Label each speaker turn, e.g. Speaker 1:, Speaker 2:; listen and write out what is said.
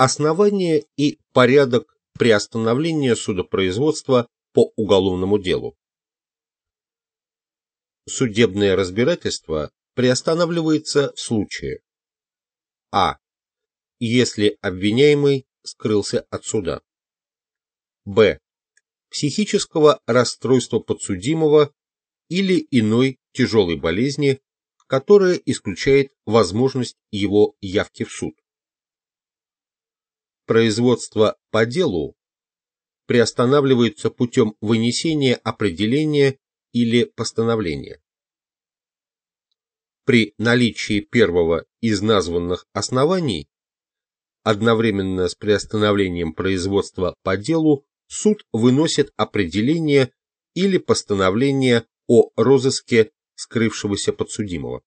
Speaker 1: Основание и порядок приостановления судопроизводства по уголовному делу. Судебное разбирательство приостанавливается в случае А. Если обвиняемый скрылся от суда. Б. Психического расстройства подсудимого или иной тяжелой болезни, которая исключает возможность его явки в суд. Производство по делу приостанавливается путем вынесения определения или постановления. При наличии первого из названных оснований одновременно с приостановлением производства по делу суд выносит определение или постановление о розыске скрывшегося подсудимого.